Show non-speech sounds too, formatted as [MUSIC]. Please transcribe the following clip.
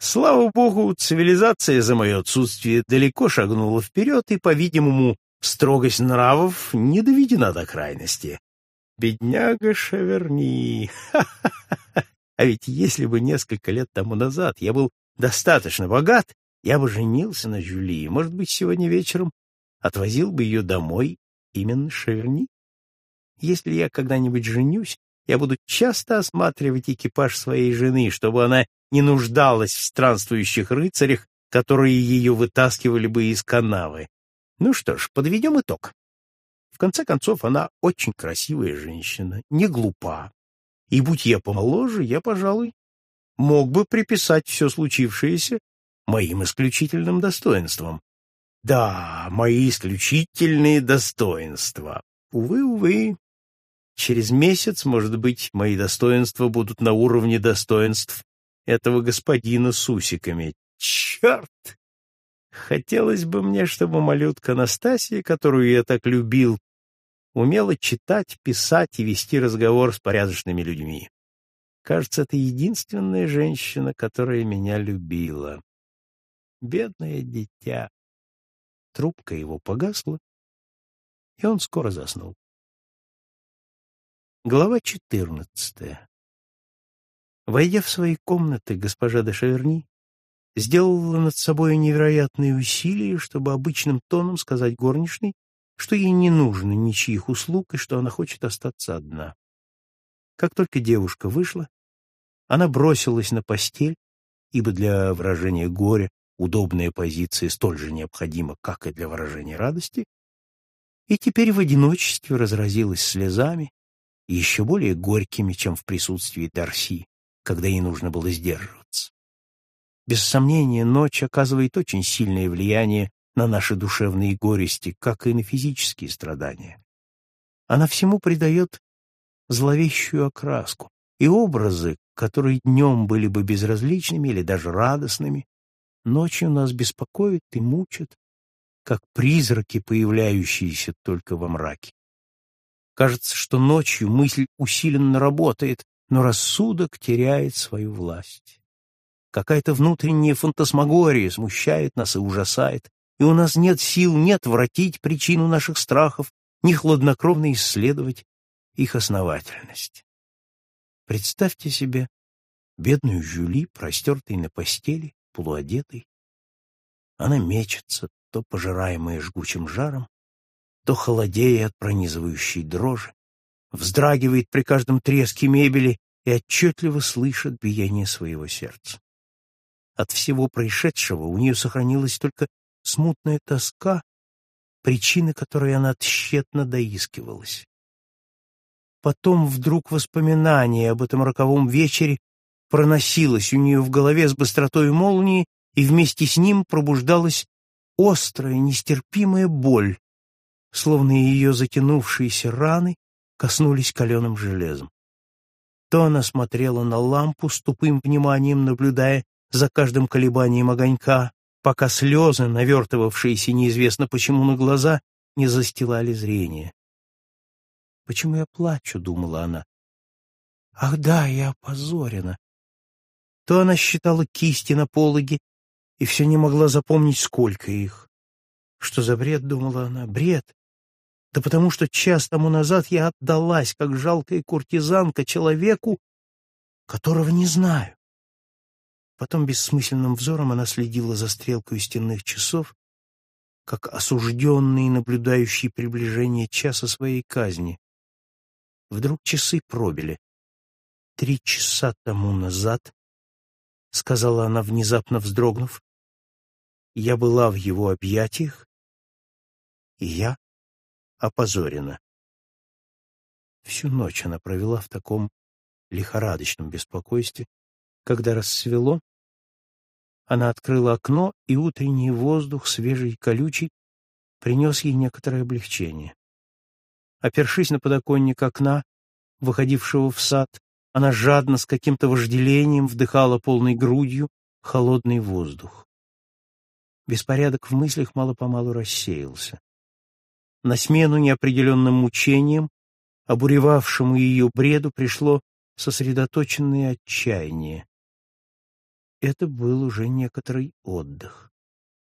Слава богу, цивилизация за мое отсутствие далеко шагнула вперед, и, по-видимому, строгость нравов не доведена до крайности. Бедняга Шаверни! [LAUGHS] А ведь если бы несколько лет тому назад я был достаточно богат, я бы женился на Жюли, может быть, сегодня вечером отвозил бы ее домой именно Шаверни. Если я когда-нибудь женюсь, я буду часто осматривать экипаж своей жены, чтобы она не нуждалась в странствующих рыцарях, которые ее вытаскивали бы из канавы. Ну что ж, подведем итог. В конце концов, она очень красивая женщина, не глупа. И будь я помоложе, я, пожалуй, мог бы приписать все случившееся моим исключительным достоинствам. Да, мои исключительные достоинства. Увы, увы. Через месяц, может быть, мои достоинства будут на уровне достоинств этого господина с усиками. Черт! Хотелось бы мне, чтобы малютка Настасья, которую я так любил, умела читать, писать и вести разговор с порядочными людьми. Кажется, это единственная женщина, которая меня любила. Бедное дитя. Трубка его погасла, и он скоро заснул. Глава четырнадцатая. Войдя в свои комнаты, госпожа де Шаверни сделала над собой невероятные усилия, чтобы обычным тоном сказать горничной, что ей не нужно ничьих услуг и что она хочет остаться одна. Как только девушка вышла, она бросилась на постель, ибо для выражения горя удобная позиция столь же необходима, как и для выражения радости, и теперь в одиночестве разразилась слезами, еще более горькими, чем в присутствии Дарси, когда ей нужно было сдерживаться. Без сомнения, ночь оказывает очень сильное влияние на наши душевные горести, как и на физические страдания. Она всему придает зловещую окраску, и образы, которые днем были бы безразличными или даже радостными, ночью нас беспокоят и мучат, как призраки, появляющиеся только во мраке. Кажется, что ночью мысль усиленно работает, но рассудок теряет свою власть. Какая-то внутренняя фантасмагория смущает нас и ужасает, и у нас нет сил ни отвратить причину наших страхов, ни хладнокровно исследовать их основательность. Представьте себе бедную Жюли, простертой на постели, полуодетой. Она мечется, то пожираемая жгучим жаром, то холодея от пронизывающей дрожи, вздрагивает при каждом треске мебели и отчетливо слышит биение своего сердца. От всего происшедшего у нее сохранилась только смутная тоска, причины которой она тщетно доискивалась. Потом вдруг воспоминание об этом роковом вечере проносилось у нее в голове с быстротой молнии, и вместе с ним пробуждалась острая, нестерпимая боль, словно ее затянувшиеся раны коснулись каленым железом. То она смотрела на лампу с тупым вниманием, наблюдая за каждым колебанием огонька, пока слезы, навертывавшиеся неизвестно почему на глаза, не застилали зрение. «Почему я плачу?» — думала она. «Ах да, я опозорена!» То она считала кисти на пологе и все не могла запомнить, сколько их. «Что за бред?» — думала она. «Бред! Да потому что час тому назад я отдалась, как жалкая куртизанка, человеку, которого не знаю. Потом бессмысленным взором она следила за стрелкой стенных часов, как осужденный, наблюдающий приближение часа своей казни. Вдруг часы пробили. «Три часа тому назад», — сказала она, внезапно вздрогнув, — «я была в его объятиях, и я опозорена». Всю ночь она провела в таком лихорадочном беспокойстве, когда рассвело, она открыла окно, и утренний воздух, свежий и колючий, принес ей некоторое облегчение. Опершись на подоконник окна, выходившего в сад, она жадно с каким-то вожделением вдыхала полной грудью холодный воздух. Беспорядок в мыслях мало-помалу рассеялся. На смену неопределенным мучениям, обуревавшему ее бреду, пришло сосредоточенное отчаяние. это был уже некоторый отдых.